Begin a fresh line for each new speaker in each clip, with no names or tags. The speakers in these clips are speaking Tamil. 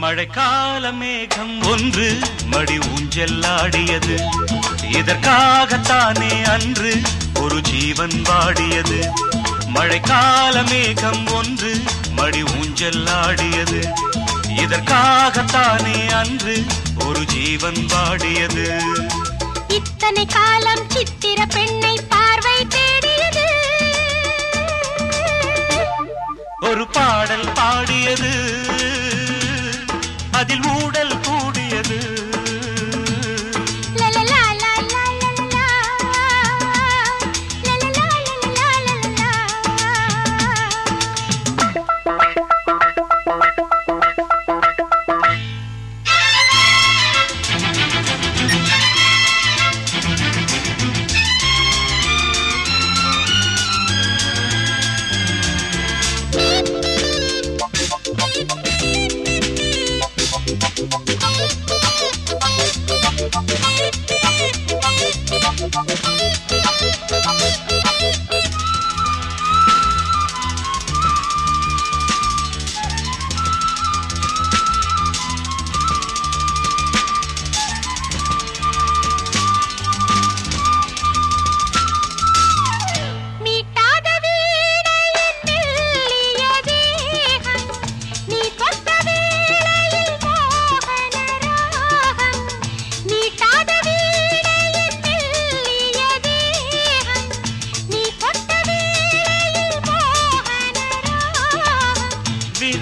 மழைக்கால மேகம் ஒன்று மடி ஊஞ்செல்லாடியது. இதற்காகத்தானே அன்று ஒரு ஜீவன் வாடியது. மழைக்கால மேகம் ஒன்று மடி ஊஞ்செல்லாடியது. இதற்காகத்தானே அன்று ஒரு ஜீவன் வாடியது.
இத்தனை காலம் சித்திர பெண்ணை பார்வை தேடியது.
ஒரு பாடல் பாடியது. அதில் ஊடல்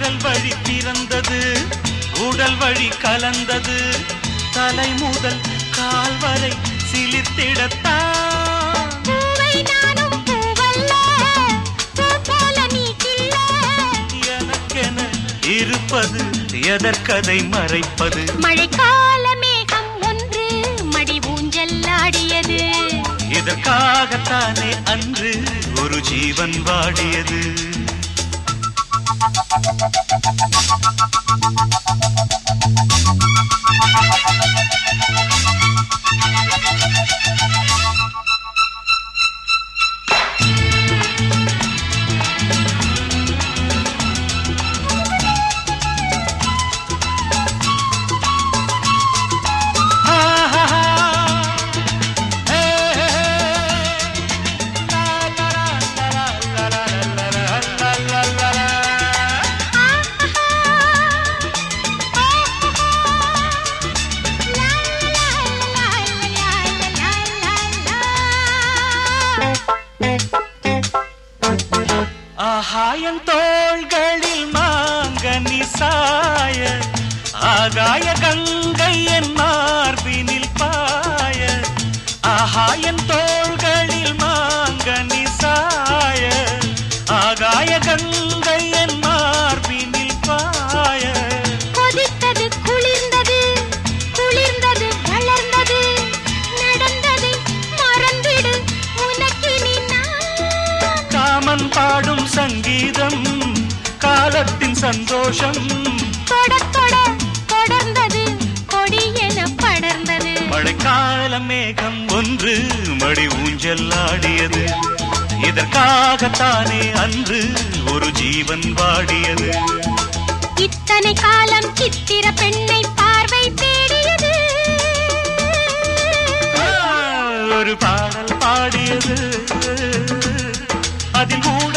விரல் வழி பிறந்தது உடல் வழி கலந்தது. தலை முதல் கால் வரை சிலிர்த்திடத்தான். இருப்பது எதற்கதை மறைப்பது.
மழைக்கால மேகம் ஒன்று மடி ஊஞ்சல்லாடியது
இதற்காகத்தானே அன்று ஒரு ஜீவன் வாடியது. Thank you. ஆகாயன் தோள்களில் மாங்கனி சாய ஆகாய கங்கை என் சந்தோஷம்.
தொடர்ந்தது கொடியென படர்ந்தது.
மழைக்கால மேகம் ஒன்று மடி ஊஞ்சல் ஆடியது. இதற்காகத்தானே அன்று ஒரு ஜீவன் வாடியது.
இத்தனை காலம் சித்திர பெண்ணை பார்வை தேடியது. ஒரு பாடல் பாடியது. அதில் கூட